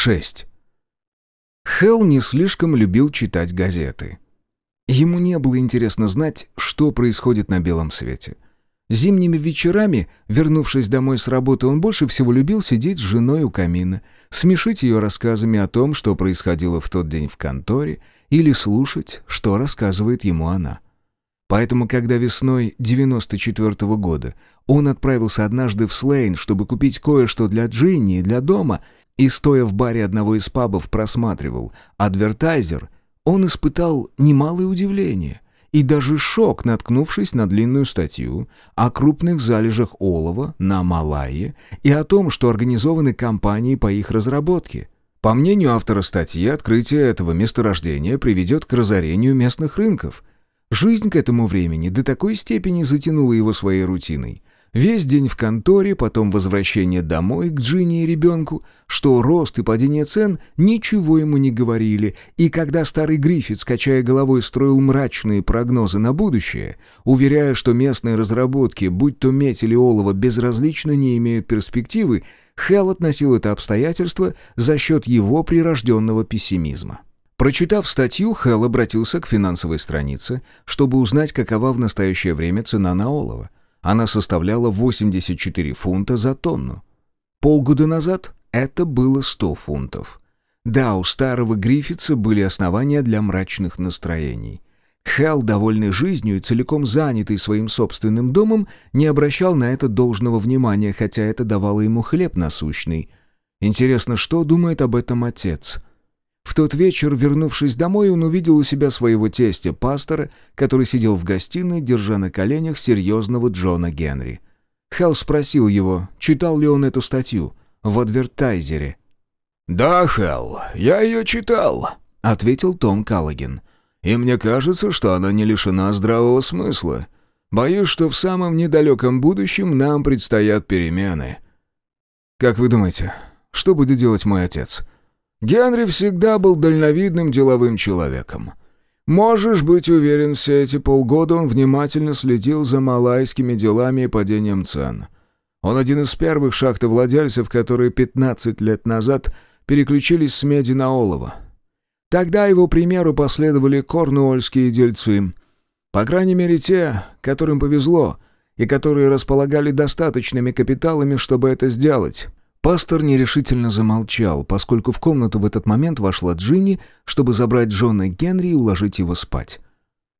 6. Хелл не слишком любил читать газеты. Ему не было интересно знать, что происходит на белом свете. Зимними вечерами, вернувшись домой с работы, он больше всего любил сидеть с женой у камина, смешить ее рассказами о том, что происходило в тот день в конторе, или слушать, что рассказывает ему она. Поэтому, когда весной 94 -го года он отправился однажды в Слейн, чтобы купить кое-что для Джинни и для дома, и, стоя в баре одного из пабов, просматривал «Адвертайзер», он испытал немалое удивление и даже шок, наткнувшись на длинную статью о крупных залежах олова на Малайе и о том, что организованы кампании по их разработке. По мнению автора статьи, открытие этого месторождения приведет к разорению местных рынков. Жизнь к этому времени до такой степени затянула его своей рутиной, Весь день в конторе, потом возвращение домой к Джинни и ребенку, что рост и падение цен ничего ему не говорили, и когда старый Гриффит, скачая головой, строил мрачные прогнозы на будущее, уверяя, что местные разработки, будь то медь или олово, безразлично не имеют перспективы, Хелл относил это обстоятельство за счет его прирожденного пессимизма. Прочитав статью, Хелл обратился к финансовой странице, чтобы узнать, какова в настоящее время цена на олово. Она составляла 84 фунта за тонну. Полгода назад это было 100 фунтов. Да, у старого Гриффитса были основания для мрачных настроений. Хелл, довольный жизнью и целиком занятый своим собственным домом, не обращал на это должного внимания, хотя это давало ему хлеб насущный. Интересно, что думает об этом отец? В тот вечер, вернувшись домой, он увидел у себя своего тестя, пастора, который сидел в гостиной, держа на коленях серьезного Джона Генри. Хелл спросил его, читал ли он эту статью в адвертайзере. «Да, Хелл, я ее читал», — ответил Том Каллоген. «И мне кажется, что она не лишена здравого смысла. Боюсь, что в самом недалеком будущем нам предстоят перемены». «Как вы думаете, что будет делать мой отец?» Генри всегда был дальновидным деловым человеком. Можешь быть уверен, все эти полгода он внимательно следил за малайскими делами и падением цен. Он один из первых шахтовладельцев, которые 15 лет назад переключились с меди на олово. Тогда его примеру последовали корнуольские дельцы. По крайней мере, те, которым повезло, и которые располагали достаточными капиталами, чтобы это сделать. Пастор нерешительно замолчал, поскольку в комнату в этот момент вошла Джинни, чтобы забрать Джона Генри и уложить его спать.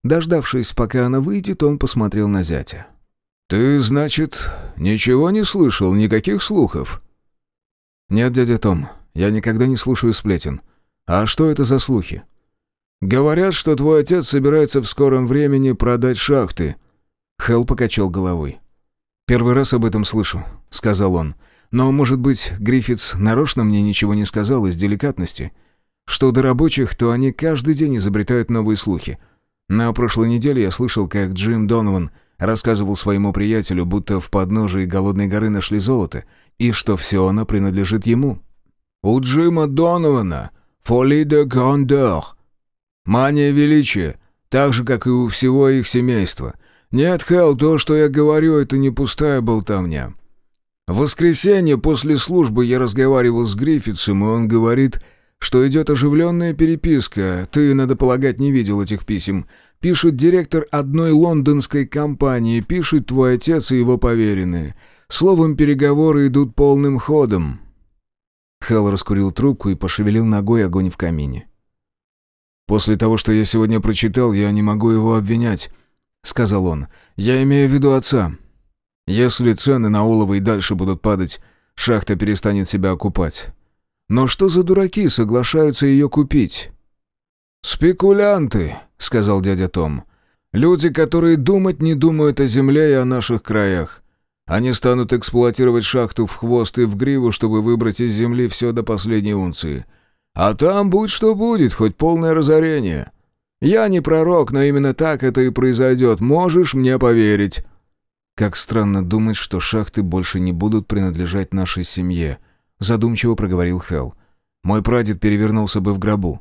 Дождавшись, пока она выйдет, он посмотрел на зятя. «Ты, значит, ничего не слышал, никаких слухов?» «Нет, дядя Том, я никогда не слушаю сплетен. А что это за слухи?» «Говорят, что твой отец собирается в скором времени продать шахты». Хелл покачал головой. «Первый раз об этом слышу», — сказал он. Но, может быть, Гриффитс нарочно мне ничего не сказал из деликатности. Что до рабочих, то они каждый день изобретают новые слухи. На прошлой неделе я слышал, как Джим Донован рассказывал своему приятелю, будто в подножии Голодной горы нашли золото, и что все оно принадлежит ему. «У Джима Донована фоли де грандeur. Мания величия, так же, как и у всего их семейства. Нет, Хелл, то, что я говорю, это не пустая болтовня. В воскресенье после службы я разговаривал с Гриффитсом, и он говорит, что идет оживленная переписка. Ты, надо полагать, не видел этих писем. Пишет директор одной лондонской компании, пишет твой отец и его поверенные. Словом, переговоры идут полным ходом». Хелл раскурил трубку и пошевелил ногой огонь в камине. «После того, что я сегодня прочитал, я не могу его обвинять», — сказал он. «Я имею в виду отца. Если цены на олово и дальше будут падать, шахта перестанет себя окупать. Но что за дураки соглашаются ее купить? «Спекулянты», — сказал дядя Том. «Люди, которые думать не думают о земле и о наших краях. Они станут эксплуатировать шахту в хвост и в гриву, чтобы выбрать из земли все до последней унции. А там будь что будет, хоть полное разорение. Я не пророк, но именно так это и произойдет, можешь мне поверить». «Как странно думать, что шахты больше не будут принадлежать нашей семье», — задумчиво проговорил Хелл. «Мой прадед перевернулся бы в гробу».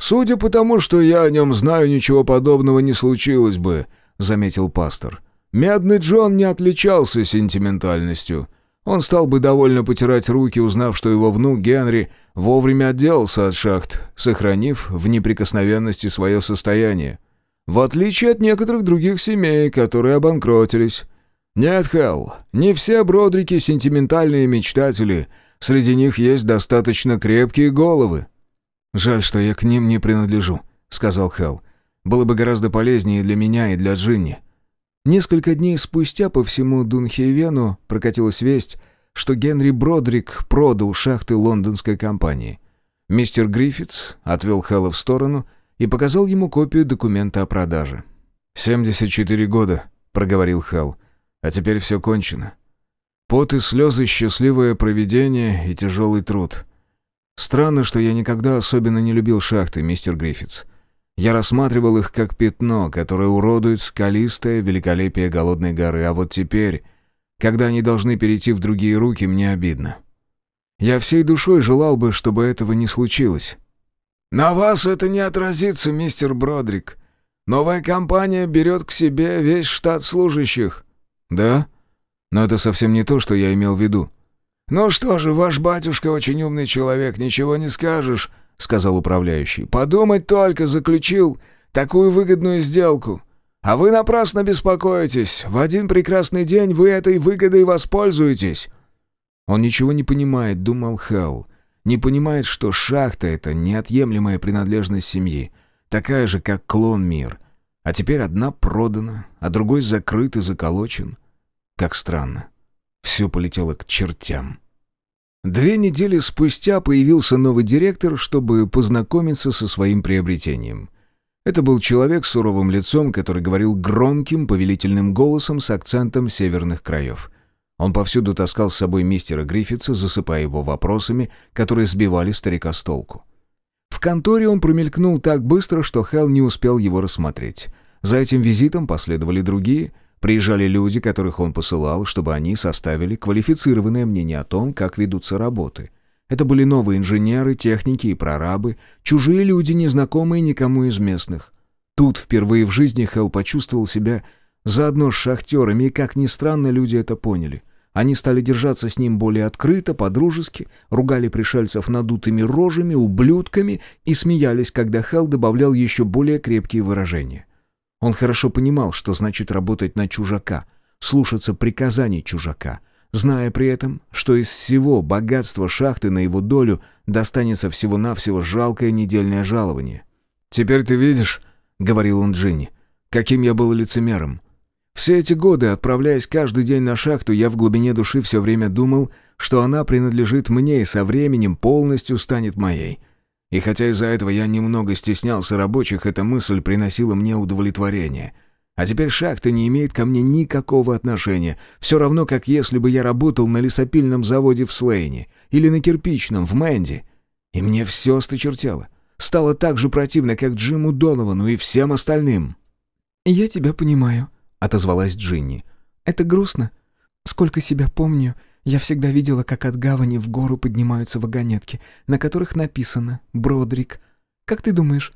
«Судя по тому, что я о нем знаю, ничего подобного не случилось бы», — заметил пастор. «Медный Джон не отличался сентиментальностью. Он стал бы довольно потирать руки, узнав, что его внук Генри вовремя отделался от шахт, сохранив в неприкосновенности свое состояние. В отличие от некоторых других семей, которые обанкротились. Нет, Хелл, не все бродрики сентиментальные мечтатели. Среди них есть достаточно крепкие головы. «Жаль, что я к ним не принадлежу», — сказал Хелл. «Было бы гораздо полезнее для меня и для Джинни». Несколько дней спустя по всему Дунхейвену прокатилась весть, что Генри Бродрик продал шахты лондонской компании. Мистер Гриффитс отвел Хэлла в сторону и показал ему копию документа о продаже. «Семьдесят четыре года», — проговорил Хелл, — «а теперь все кончено. Пот и слезы, счастливое проведение и тяжелый труд. Странно, что я никогда особенно не любил шахты, мистер Гриффитс. Я рассматривал их как пятно, которое уродует скалистое великолепие голодной горы, а вот теперь, когда они должны перейти в другие руки, мне обидно. Я всей душой желал бы, чтобы этого не случилось. «На вас это не отразится, мистер Бродрик. Новая компания берет к себе весь штат служащих». «Да? Но это совсем не то, что я имел в виду». «Ну что же, ваш батюшка очень умный человек, ничего не скажешь. — сказал управляющий. «Подумать только, заключил такую выгодную сделку. А вы напрасно беспокоитесь. В один прекрасный день вы этой выгодой воспользуетесь». «Он ничего не понимает», — думал Хелл. «Не понимает, что шахта — это неотъемлемая принадлежность семьи, такая же, как клон мир. А теперь одна продана, а другой закрыт и заколочен. Как странно. Все полетело к чертям». Две недели спустя появился новый директор, чтобы познакомиться со своим приобретением. Это был человек с суровым лицом, который говорил громким, повелительным голосом с акцентом северных краев. Он повсюду таскал с собой мистера Гриффитса, засыпая его вопросами, которые сбивали старика с толку. В конторе он промелькнул так быстро, что Хелл не успел его рассмотреть. За этим визитом последовали другие — Приезжали люди, которых он посылал, чтобы они составили квалифицированное мнение о том, как ведутся работы. Это были новые инженеры, техники и прорабы, чужие люди, незнакомые никому из местных. Тут впервые в жизни Хелл почувствовал себя заодно с шахтерами, и, как ни странно, люди это поняли. Они стали держаться с ним более открыто, по-дружески, ругали пришельцев надутыми рожами, ублюдками и смеялись, когда Хелл добавлял еще более крепкие выражения. Он хорошо понимал, что значит работать на чужака, слушаться приказаний чужака, зная при этом, что из всего богатства шахты на его долю достанется всего-навсего жалкое недельное жалование. «Теперь ты видишь», — говорил он Джинни, — «каким я был лицемером. Все эти годы, отправляясь каждый день на шахту, я в глубине души все время думал, что она принадлежит мне и со временем полностью станет моей. И хотя из-за этого я немного стеснялся рабочих, эта мысль приносила мне удовлетворение. А теперь шахта не имеет ко мне никакого отношения, все равно как если бы я работал на лесопильном заводе в Слейне или на кирпичном в Мэнди. И мне все осточертело. Стало так же противно, как Джиму Доновану и всем остальным. «Я тебя понимаю», — отозвалась Джинни. «Это грустно. Сколько себя помню, я всегда видела, как от гавани в гору поднимаются вагонетки, на которых написано «Бродрик». Как ты думаешь,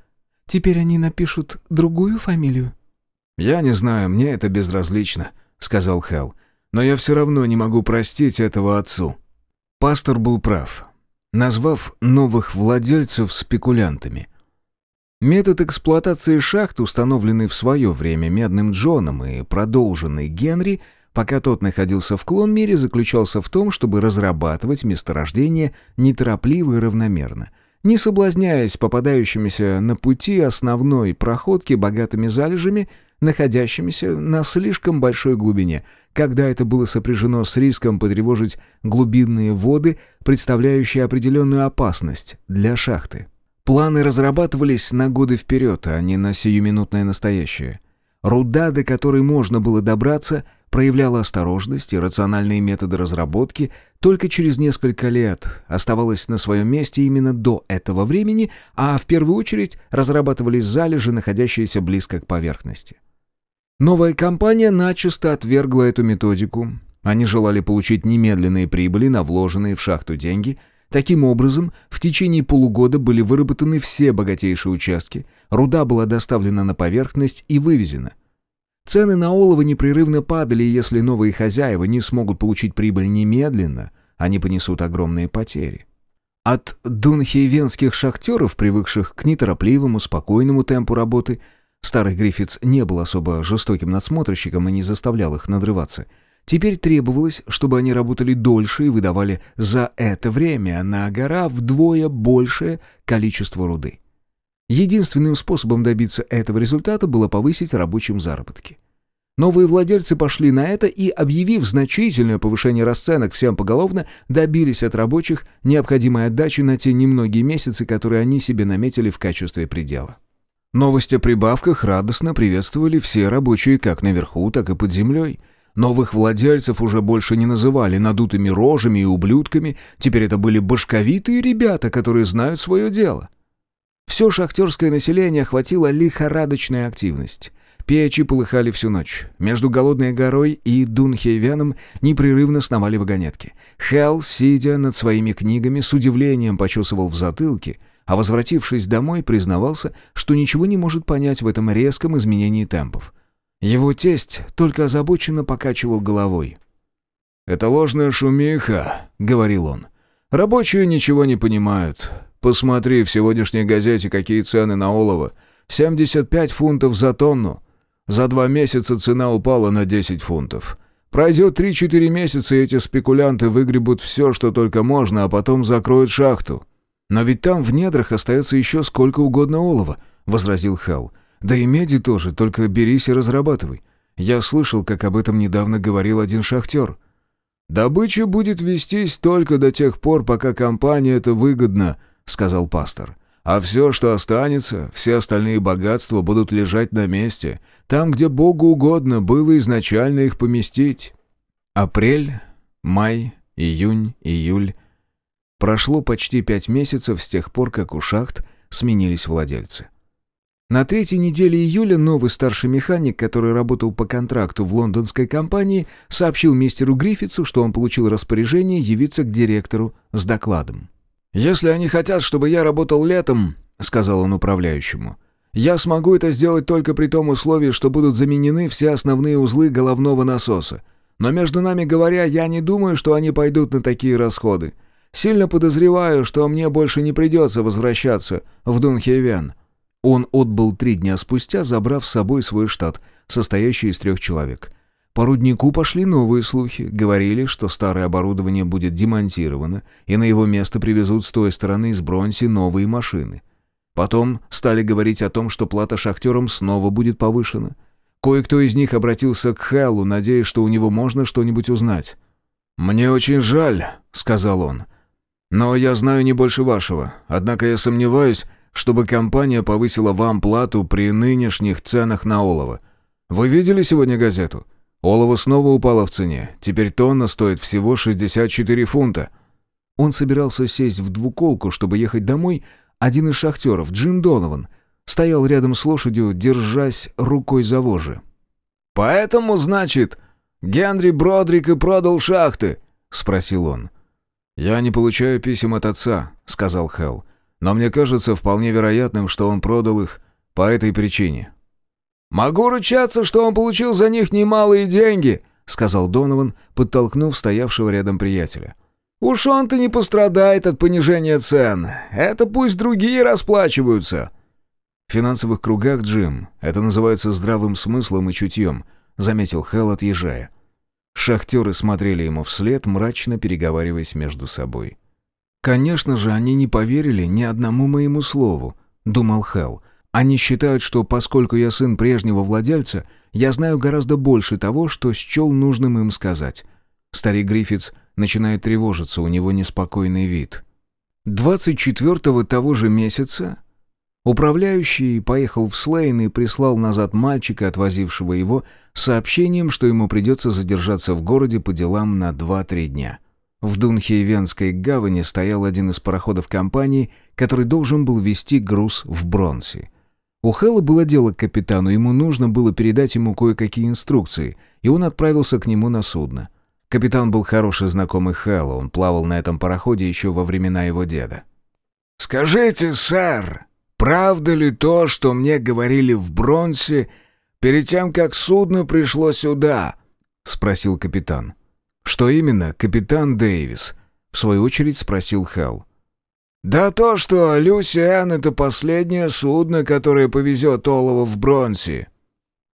теперь они напишут другую фамилию?» «Я не знаю, мне это безразлично», — сказал Хелл. «Но я все равно не могу простить этого отцу». Пастор был прав, назвав новых владельцев спекулянтами. Метод эксплуатации шахт, установленный в свое время Медным Джоном и продолженный Генри — пока тот находился в клон-мире, заключался в том, чтобы разрабатывать месторождение неторопливо и равномерно, не соблазняясь попадающимися на пути основной проходки богатыми залежами, находящимися на слишком большой глубине, когда это было сопряжено с риском потревожить глубинные воды, представляющие определенную опасность для шахты. Планы разрабатывались на годы вперед, а не на сиюминутное настоящее. Руда, до которой можно было добраться – проявляла осторожность и рациональные методы разработки, только через несколько лет оставалась на своем месте именно до этого времени, а в первую очередь разрабатывались залежи, находящиеся близко к поверхности. Новая компания начисто отвергла эту методику. Они желали получить немедленные прибыли на вложенные в шахту деньги. Таким образом, в течение полугода были выработаны все богатейшие участки, руда была доставлена на поверхность и вывезена. Цены на олово непрерывно падали, и если новые хозяева не смогут получить прибыль немедленно, они понесут огромные потери. От дунхейвенских шахтеров, привыкших к неторопливому, спокойному темпу работы, старый Гриффитс не был особо жестоким надсмотрщиком и не заставлял их надрываться. Теперь требовалось, чтобы они работали дольше и выдавали за это время на гора вдвое большее количество руды. Единственным способом добиться этого результата было повысить рабочим заработки. Новые владельцы пошли на это и, объявив значительное повышение расценок всем поголовно, добились от рабочих необходимой отдачи на те немногие месяцы, которые они себе наметили в качестве предела. Новость о прибавках радостно приветствовали все рабочие как наверху, так и под землей. Новых владельцев уже больше не называли надутыми рожами и ублюдками, теперь это были башковитые ребята, которые знают свое дело. Все шахтерское население охватила лихорадочная активность. Печи полыхали всю ночь. Между Голодной горой и Дунхейвеном непрерывно сновали вагонетки. Хелл, сидя над своими книгами, с удивлением почесывал в затылке, а возвратившись домой, признавался, что ничего не может понять в этом резком изменении темпов. Его тесть только озабоченно покачивал головой. «Это ложная шумиха», — говорил он. «Рабочие ничего не понимают. Посмотри в сегодняшней газете, какие цены на олово. 75 фунтов за тонну. За два месяца цена упала на 10 фунтов. Пройдет 3-4 месяца, и эти спекулянты выгребут все, что только можно, а потом закроют шахту. «Но ведь там в недрах остается еще сколько угодно олова», — возразил Хелл. «Да и меди тоже, только берись и разрабатывай. Я слышал, как об этом недавно говорил один шахтер». «Добыча будет вестись только до тех пор, пока компания это выгодна», — сказал пастор. А все, что останется, все остальные богатства будут лежать на месте, там, где Богу угодно было изначально их поместить. Апрель, май, июнь, июль. Прошло почти пять месяцев с тех пор, как у шахт сменились владельцы. На третьей неделе июля новый старший механик, который работал по контракту в лондонской компании, сообщил мистеру Гриффитсу, что он получил распоряжение явиться к директору с докладом. «Если они хотят, чтобы я работал летом», — сказал он управляющему, «я смогу это сделать только при том условии, что будут заменены все основные узлы головного насоса. Но между нами говоря, я не думаю, что они пойдут на такие расходы. Сильно подозреваю, что мне больше не придется возвращаться в Дунхевен». Он отбыл три дня спустя, забрав с собой свой штат, состоящий из трех человек — по руднику пошли новые слухи. Говорили, что старое оборудование будет демонтировано, и на его место привезут с той стороны из Бронси новые машины. Потом стали говорить о том, что плата шахтерам снова будет повышена. Кое-кто из них обратился к Хэллу, надеясь, что у него можно что-нибудь узнать. «Мне очень жаль», — сказал он. «Но я знаю не больше вашего. Однако я сомневаюсь, чтобы компания повысила вам плату при нынешних ценах на олово. Вы видели сегодня газету? Олово снова упало в цене. Теперь тонна стоит всего 64 фунта. Он собирался сесть в двуколку, чтобы ехать домой. Один из шахтеров, Джим Донован, стоял рядом с лошадью, держась рукой за вожжи. «Поэтому, значит, Генри Бродрик и продал шахты?» — спросил он. «Я не получаю писем от отца», — сказал Хелл. «Но мне кажется вполне вероятным, что он продал их по этой причине». «Могу ручаться, что он получил за них немалые деньги», — сказал Донован, подтолкнув стоявшего рядом приятеля. «Уж он-то не пострадает от понижения цен. Это пусть другие расплачиваются». «В финансовых кругах, Джим, это называется здравым смыслом и чутьем», — заметил Хелл, отъезжая. Шахтеры смотрели ему вслед, мрачно переговариваясь между собой. «Конечно же, они не поверили ни одному моему слову», — думал Хелл. Они считают, что поскольку я сын прежнего владельца, я знаю гораздо больше того, что счел нужным им сказать. Старик Гриффитс начинает тревожиться, у него неспокойный вид. 24-го того же месяца управляющий поехал в Слейн и прислал назад мальчика, отвозившего его, сообщением, что ему придется задержаться в городе по делам на 2-3 дня. В Дунхейвенской гавани стоял один из пароходов компании, который должен был везти груз в Бронси. У Хэлла было дело к капитану, ему нужно было передать ему кое-какие инструкции, и он отправился к нему на судно. Капитан был хороший знакомый Хэлла, он плавал на этом пароходе еще во времена его деда. «Скажите, сэр, правда ли то, что мне говорили в Бронсе перед тем, как судно пришло сюда?» — спросил капитан. «Что именно, капитан Дэвис?» — в свою очередь спросил Хелл. «Да то, что Люсиан — это последнее судно, которое повезет Олова в Бронси».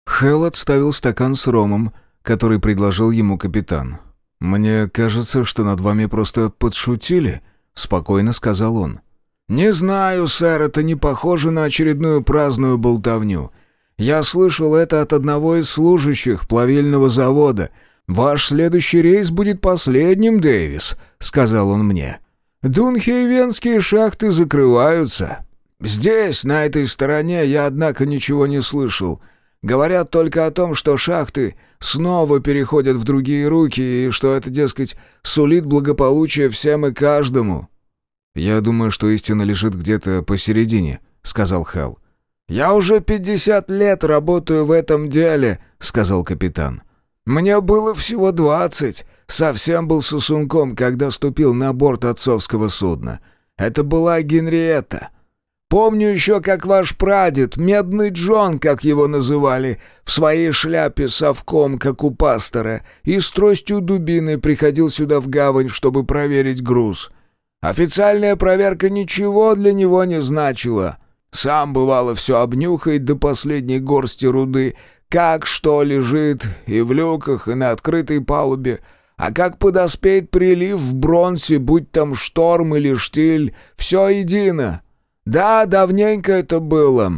Хелл отставил стакан с ромом, который предложил ему капитан. «Мне кажется, что над вами просто подшутили», — спокойно сказал он. «Не знаю, сэр, это не похоже на очередную праздную болтовню. Я слышал это от одного из служащих плавильного завода. Ваш следующий рейс будет последним, Дэвис», — сказал он мне. «Дунхейвенские шахты закрываются. Здесь, на этой стороне, я, однако, ничего не слышал». Говорят только о том, что шахты снова переходят в другие руки, и что это, дескать, сулит благополучие всем и каждому». «Я думаю, что истина лежит где-то посередине», — сказал Хелл. «Я уже пятьдесят лет работаю в этом деле», — сказал капитан. «Мне было всего двадцать. Совсем был сосунком, когда ступил на борт отцовского судна. Это была Генриетта. Помню еще, как ваш прадед, Медный Джон, как его называли, в своей шляпе совком, как у пастора, и с тростью дубины приходил сюда в гавань, чтобы проверить груз. Официальная проверка ничего для него не значила. Сам, бывало, все обнюхает до последней горсти руды, как что лежит и в люках, и на открытой палубе, а как подоспеет прилив в бронзе, будь там шторм или штиль, все едино». «Да, давненько это было.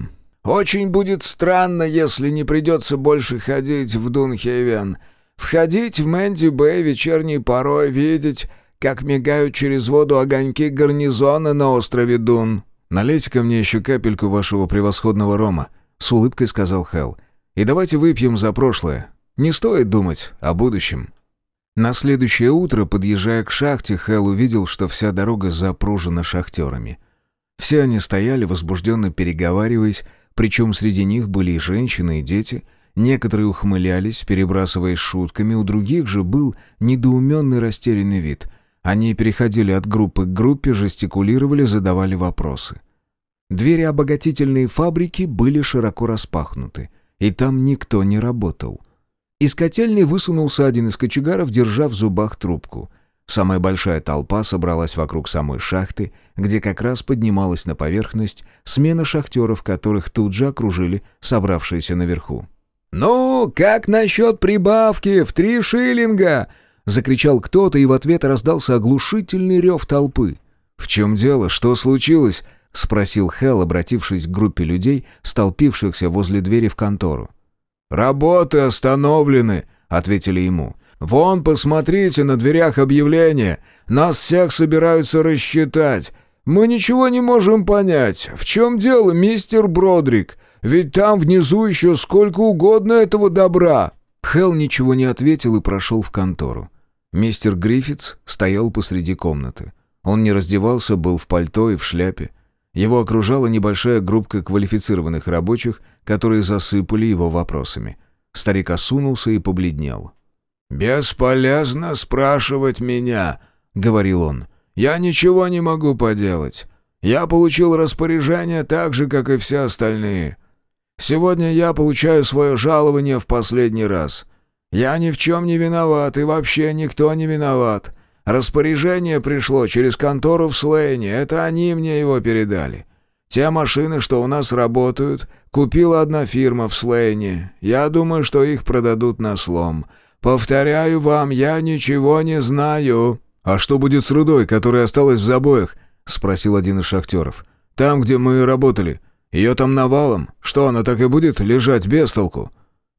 Очень будет странно, если не придется больше ходить в Дунхевен. Входить в Мэнди-Бэй вечерней порой, видеть, как мигают через воду огоньки гарнизона на острове Дун». «Налейте-ка мне еще капельку вашего превосходного рома», — с улыбкой сказал Хелл. «И давайте выпьем за прошлое. Не стоит думать о будущем». На следующее утро, подъезжая к шахте, Хелл увидел, что вся дорога запружена шахтерами — все они стояли, возбужденно переговариваясь, причем среди них были и женщины, и дети. Некоторые ухмылялись, перебрасываясь шутками, у других же был недоуменный растерянный вид. Они переходили от группы к группе, жестикулировали, задавали вопросы. Двери обогатительной фабрики были широко распахнуты, и там никто не работал. Из котельной высунулся один из кочегаров, держа в зубах трубку. Самая большая толпа собралась вокруг самой шахты, где как раз поднималась на поверхность смена шахтеров, которых тут же окружили собравшиеся наверху. «Ну, как насчет прибавки в три шиллинга?» — закричал кто-то, и в ответ раздался оглушительный рев толпы. «В чем дело? Что случилось?» — спросил Хелл, обратившись к группе людей, столпившихся возле двери в контору. «Работы остановлены», — ответили ему. «Вон, посмотрите, на дверях объявление. Нас всех собираются рассчитать. Мы ничего не можем понять. В чем дело, мистер Бродрик? Ведь там внизу еще сколько угодно этого добра». Хелл ничего не ответил и прошел в контору. Мистер Гриффитс стоял посреди комнаты. Он не раздевался, был в пальто и в шляпе. Его окружала небольшая группка квалифицированных рабочих, которые засыпали его вопросами. Старик осунулся и побледнел. «Бесполезно спрашивать меня», — говорил он. «Я ничего не могу поделать. Я получил распоряжение так же, как и все остальные. Сегодня я получаю свое жалование в последний раз. Я ни в чем не виноват, и вообще никто не виноват. Распоряжение пришло через контору в Слейне, это они мне его передали. Те машины, что у нас работают, купила одна фирма в Слейне. Я думаю, что их продадут на слом». «Повторяю вам, я ничего не знаю». «А что будет с рудой, которая осталась в забоях?» — спросил один из шахтеров. «Там, где мы работали. Ее там навалом. Что, она так и будет лежать без толку?»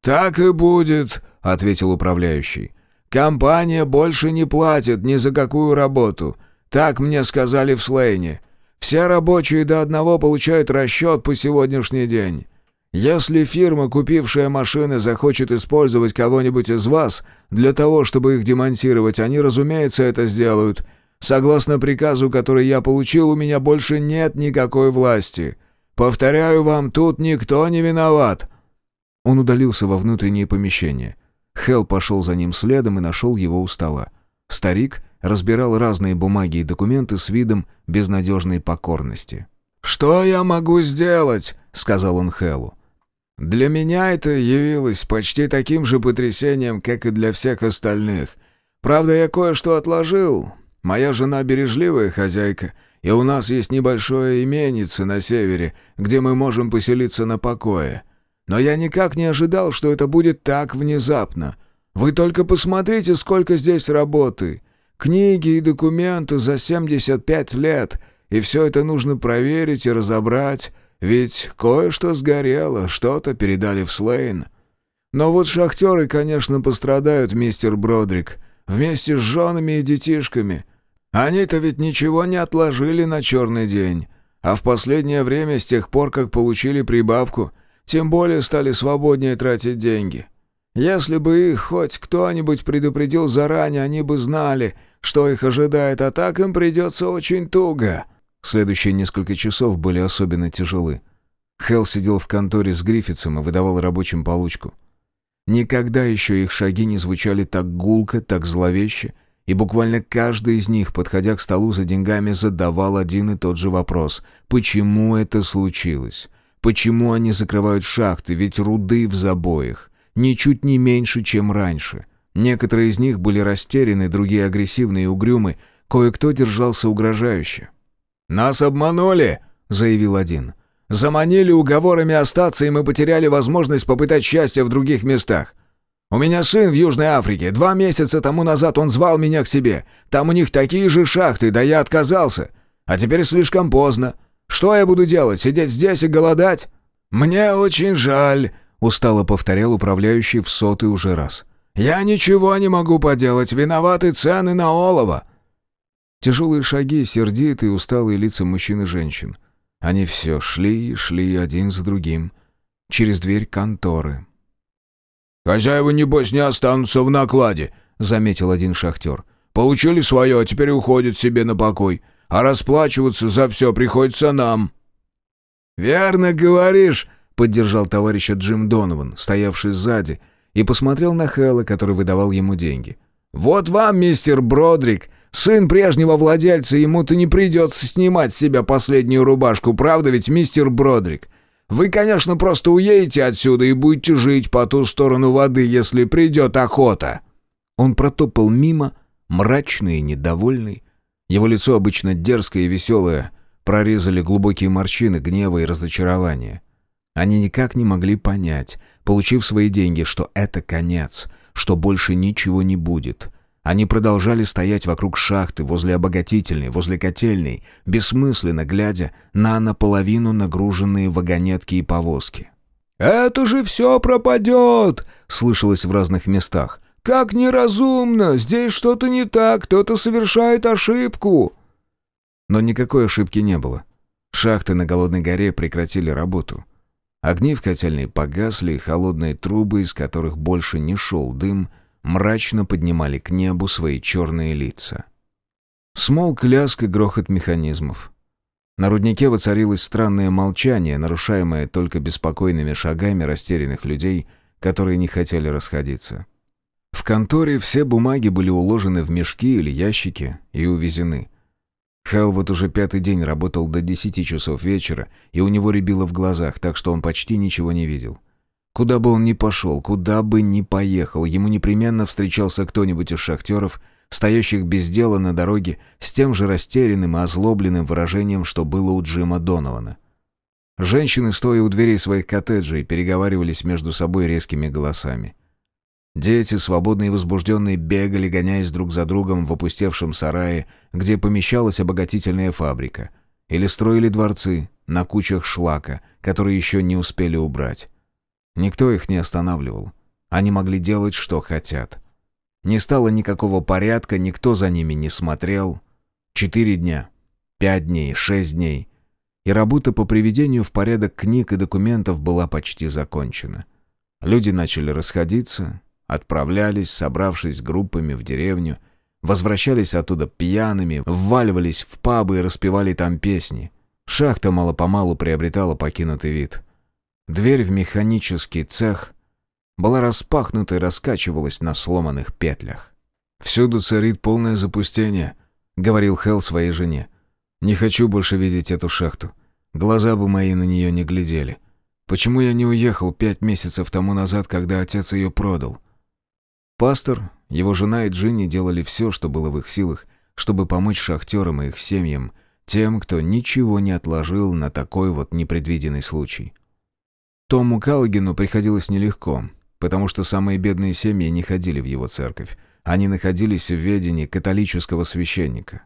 «Так и будет», — ответил управляющий. «Компания больше не платит ни за какую работу. Так мне сказали в Слейне. Все рабочие до одного получают расчет по сегодняшний день. Если фирма, купившая машины, захочет использовать кого-нибудь из вас для того, чтобы их демонтировать, они, разумеется, это сделают. Согласно приказу, который я получил, у меня больше нет никакой власти. Повторяю вам, тут никто не виноват». Он удалился во внутреннее помещение. Хелл пошел за ним следом и нашел его у стола. Старик разбирал разные бумаги и документы с видом безнадежной покорности. «Что я могу сделать?» — сказал он Хеллу. Для меня это явилось почти таким же потрясением, как и для всех остальных. Правда, я кое-что отложил. Моя жена бережливая хозяйка, и у нас есть небольшое именице на севере, где мы можем поселиться на покое. Но я никак не ожидал, что это будет так внезапно. Вы только посмотрите, сколько здесь работы. Книги и документы за 75 лет, и все это нужно проверить и разобрать, ведь кое-что сгорело, что-то передали в Слейн. Но вот шахтеры, конечно, пострадают, мистер Бродрик, вместе с женами и детишками. Они-то ведь ничего не отложили на черный день, а в последнее время, с тех пор, как получили прибавку, тем более стали свободнее тратить деньги. Если бы их хоть кто-нибудь предупредил заранее, они бы знали, что их ожидает, а так им придется очень туго». Следующие несколько часов были особенно тяжелы. Хелл сидел в конторе с Гриффитсом и выдавал рабочим получку. Никогда еще их шаги не звучали так гулко, так зловеще, и буквально каждый из них, подходя к столу за деньгами, задавал один и тот же вопрос. Почему это случилось? Почему они закрывают шахты? Ведь руды в забоях. Ничуть не меньше, чем раньше. Некоторые из них были растеряны, другие агрессивны и угрюмы. Кое-кто держался угрожающе. «Нас обманули!» — заявил один. «Заманили уговорами остаться, и мы потеряли возможность попытать счастье в других местах. У меня сын в Южной Африке. Два месяца тому назад он звал меня к себе. Там у них такие же шахты, да я отказался. А теперь слишком поздно. Что я буду делать, сидеть здесь и голодать?» «Мне очень жаль», — устало повторял управляющий в сотый уже раз. «Я ничего не могу поделать, виноваты цены на олово. Тяжелые шаги, сердитые, усталые лица мужчин и женщин. Они все шли и шли один за другим. Через дверь конторы. «Хозяева, небось, не останутся в накладе», — заметил один шахтер. «Получили свое, а теперь уходят себе на покой. А расплачиваться за все приходится нам». «Верно говоришь», — поддержал товарища Джим Донован, стоявший сзади, и посмотрел на Хэлла, который выдавал ему деньги. «Вот вам, мистер Бродрик, Сын прежнего владельца, ему-то не придется снимать с себя последнюю рубашку, правда ведь, мистер Бродрик? Вы, конечно, просто уедете отсюда и будете жить по ту сторону воды, если придет охота». Он протопал мимо, мрачный и недовольный. Его лицо, обычно дерзкое и веселое, прорезали глубокие морщины гнева и разочарования. Они никак не могли понять, получив свои деньги, что это конец, что больше ничего не будет — они продолжали стоять вокруг шахты, возле обогатительной, возле котельной, бессмысленно глядя на наполовину нагруженные вагонетки и повозки. «Это же все пропадет!» — слышалось в разных местах. «Как неразумно! Здесь что-то не так, кто-то совершает ошибку!» Но никакой ошибки не было. Шахты на Голодной горе прекратили работу. Огни в котельной погасли, и холодные трубы, из которых больше не шел дым, мрачно поднимали к небу свои черные лица. Смолк лязг и грохот механизмов. На руднике воцарилось странное молчание, нарушаемое только беспокойными шагами растерянных людей, которые не хотели расходиться. В конторе все бумаги были уложены в мешки или ящики и увезены. Хелл вот уже пятый день работал до десяти часов вечера, и у него рябило в глазах, так что он почти ничего не видел. Куда бы он ни пошел, куда бы ни поехал, ему непременно встречался кто-нибудь из шахтеров, стоящих без дела на дороге, с тем же растерянным и озлобленным выражением, что было у Джима Донована. Женщины, стоя у дверей своих коттеджей, переговаривались между собой резкими голосами. Дети, свободные и возбужденные, бегали, гоняясь друг за другом в опустевшем сарае, где помещалась обогатительная фабрика. Или строили дворцы на кучах шлака, которые еще не успели убрать. Никто их не останавливал. Они могли делать, что хотят. Не стало никакого порядка, никто за ними не смотрел. Четыре дня, пять дней, шесть дней. И работа по приведению в порядок книг и документов была почти закончена. Люди начали расходиться, отправлялись, собравшись группами в деревню, возвращались оттуда пьяными, вваливались в пабы и распевали там песни. Шахта мало-помалу приобретала покинутый вид — Дверь в механический цех была распахнута и раскачивалась на сломанных петлях. «Всюду царит полное запустение», — говорил Хелл своей жене. «Не хочу больше видеть эту шахту. Глаза бы мои на нее не глядели. Почему я не уехал пять месяцев тому назад, когда отец ее продал?» Пастор, его жена и Джинни делали все, что было в их силах, чтобы помочь шахтерам и их семьям, тем, кто ничего не отложил на такой вот непредвиденный случай. Тому Каллигену приходилось нелегко, потому что самые бедные семьи не ходили в его церковь. Они находились в ведении католического священника.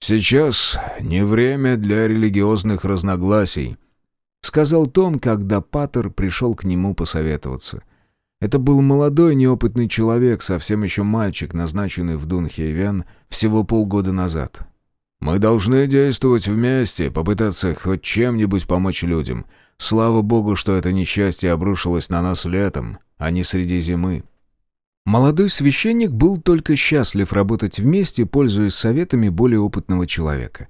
«Сейчас не время для религиозных разногласий», — сказал Том, когда Паттер пришел к нему посоветоваться. Это был молодой неопытный человек, совсем еще мальчик, назначенный в Дунхейвен всего полгода назад. «Мы должны действовать вместе, попытаться хоть чем-нибудь помочь людям. Слава богу, что это несчастье обрушилось на нас летом, а не среди зимы». Молодой священник был только счастлив работать вместе, пользуясь советами более опытного человека.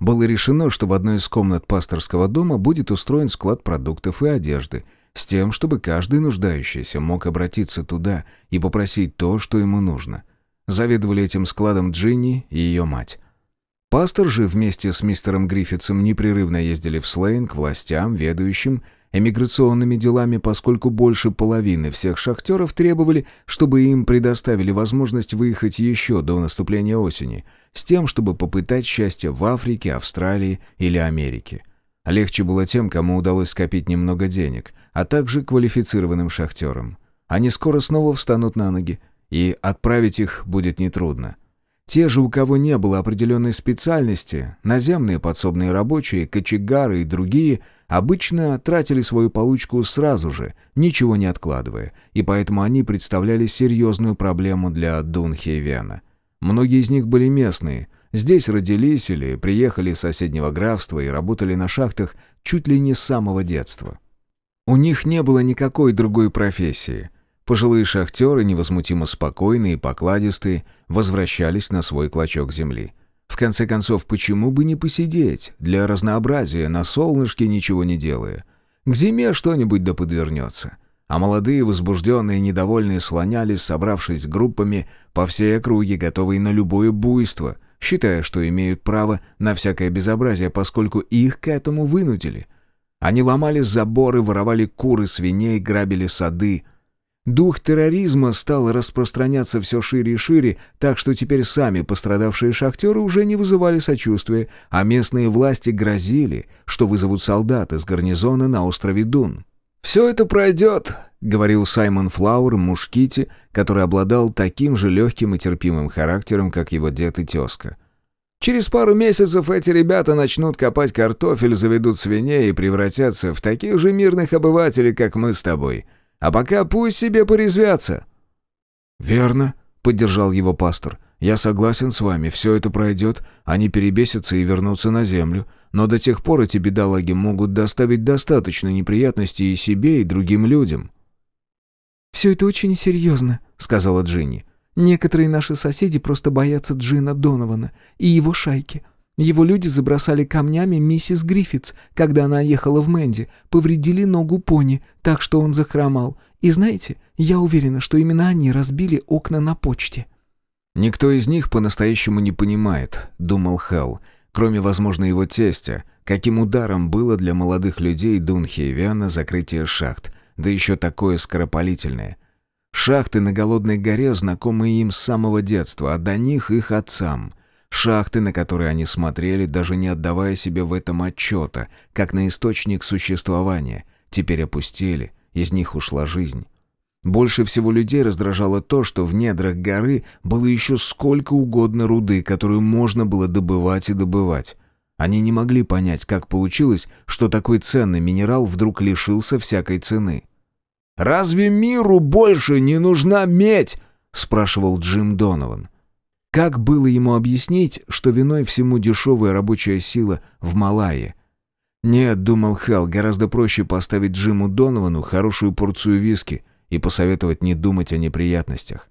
Было решено, что в одной из комнат пасторского дома будет устроен склад продуктов и одежды – с тем, чтобы каждый нуждающийся мог обратиться туда и попросить то, что ему нужно. Заведовали этим складом Джинни и ее мать. Пастор же вместе с мистером Гриффитсом непрерывно ездили в Слейн к властям, ведающим эмиграционными делами, поскольку больше половины всех шахтеров требовали, чтобы им предоставили возможность выехать еще до наступления осени, с тем, чтобы попытать счастье в Африке, Австралии или Америке. Легче было тем, кому удалось скопить немного денег, а также квалифицированным шахтерам. Они скоро снова встанут на ноги, и отправить их будет нетрудно. Те же, у кого не было определенной специальности, наземные подсобные рабочие, кочегары и другие, обычно тратили свою получку сразу же, ничего не откладывая, и поэтому они представляли серьезную проблему для Дунхейвена. Многие из них были местные – Здесь родились или приехали из соседнего графства и работали на шахтах чуть ли не с самого детства. У них не было никакой другой профессии. Пожилые шахтеры, невозмутимо спокойные и покладистые, возвращались на свой клочок земли. В конце концов, почему бы не посидеть, для разнообразия, на солнышке ничего не делая? К зиме что-нибудь да подвернется. А молодые, возбужденные, недовольные слонялись, собравшись группами по всей округе, готовые на любое буйство — считая, что имеют право на всякое безобразие, поскольку их к этому вынудили. Они ломали заборы, воровали куры, свиней, грабили сады. Дух терроризма стал распространяться все шире и шире, так что теперь сами пострадавшие шахтеры уже не вызывали сочувствия, а местные власти грозили, что вызовут солдат из гарнизона на острове Дун. «Все это пройдет», — говорил Саймон Флауэр Мушкити, который обладал таким же легким и терпимым характером, как его дед и тезка. «Через пару месяцев эти ребята начнут копать картофель, заведут свиней и превратятся в таких же мирных обывателей, как мы с тобой. А пока пусть себе порезвятся». «Верно», — поддержал его пастор. «Я согласен с вами, все это пройдет, они перебесятся и вернутся на землю. Но до тех пор эти бедолаги могут доставить достаточно неприятностей и себе, и другим людям». «Все это очень серьезно», — сказала Джинни. «Некоторые наши соседи просто боятся Джина Донована и его шайки. Его люди забросали камнями миссис Гриффитс, когда она ехала в Мэнди, повредили ногу пони, так что он захромал. И знаете, я уверена, что именно они разбили окна на почте». «Никто из них по-настоящему не понимает», — думал Хелл, кроме, возможно, его тестя, каким ударом было для молодых людей Дунхейвяна закрытие шахт, да еще такое скоропалительное. Шахты на Голодной горе знакомы им с самого детства, а до них их отцам. Шахты, на которые они смотрели, даже не отдавая себе в этом отчета, как на источник существования, теперь опустели, из них ушла жизнь. Больше всего людей раздражало то, что в недрах горы было еще сколько угодно руды, которую можно было добывать и добывать. Они не могли понять, как получилось, что такой ценный минерал вдруг лишился всякой цены. «Разве миру больше не нужна медь?» — спрашивал Джим Донован. Как было ему объяснить, что виной всему дешевая рабочая сила в Малайе? Нет, думал Хелл, гораздо проще поставить Джиму Доновану хорошую порцию виски и посоветовать не думать о неприятностях.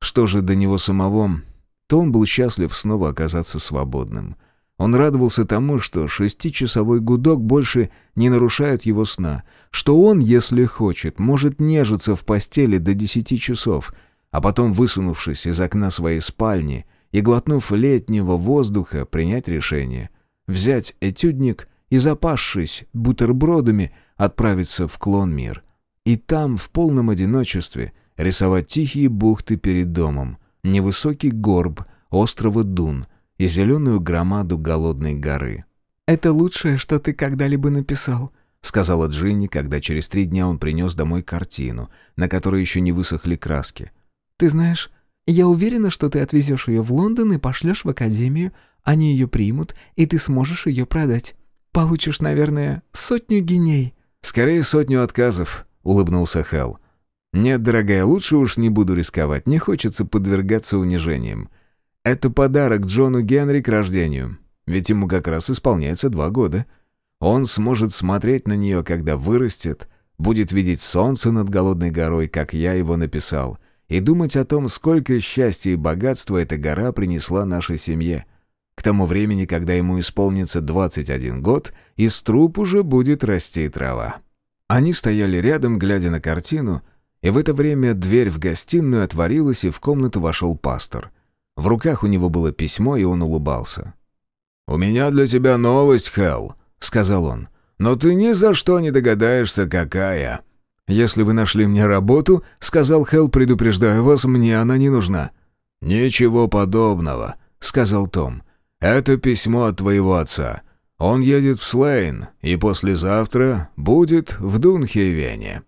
Что же до него самого, то он был счастлив снова оказаться свободным. Он радовался тому, что шестичасовой гудок больше не нарушает его сна, что он, если хочет, может нежиться в постели до десяти часов, а потом, высунувшись из окна своей спальни и глотнув летнего воздуха, принять решение, взять этюдник и, запасшись бутербродами, отправиться в Клонмир. И там, в полном одиночестве, рисовать тихие бухты перед домом, невысокий горб острова Дун и зеленую громаду голодной горы. «Это лучшее, что ты когда-либо написал», — сказала Джинни, когда через три дня он принес домой картину, на которой еще не высохли краски. «Ты знаешь, я уверена, что ты отвезешь ее в Лондон и пошлешь в академию, они ее примут, и ты сможешь ее продать. Получишь, наверное, сотню геней». «Скорее сотню отказов», — улыбнулся Хелл. «Нет, дорогая, лучше уж не буду рисковать, не хочется подвергаться унижениям. Это подарок Джону Генри к рождению, ведь ему как раз исполняется два года. Он сможет смотреть на нее, когда вырастет, будет видеть солнце над голодной горой, как я его написал, и думать о том, сколько счастья и богатства эта гора принесла нашей семье. К тому времени, когда ему исполнится 21 год, из труб уже будет расти трава». Они стояли рядом, глядя на картину, и в это время дверь в гостиную отворилась, и в комнату вошел пастор. В руках у него было письмо, и он улыбался. «У меня для тебя новость, Хелл», — сказал он. «Но ты ни за что не догадаешься, какая». «Если вы нашли мне работу», — сказал Хелл, предупреждаю вас, мне она не нужна». «Ничего подобного», — сказал Том. «Это письмо от твоего отца. Он едет в Слейн и послезавтра будет в Дунхевене».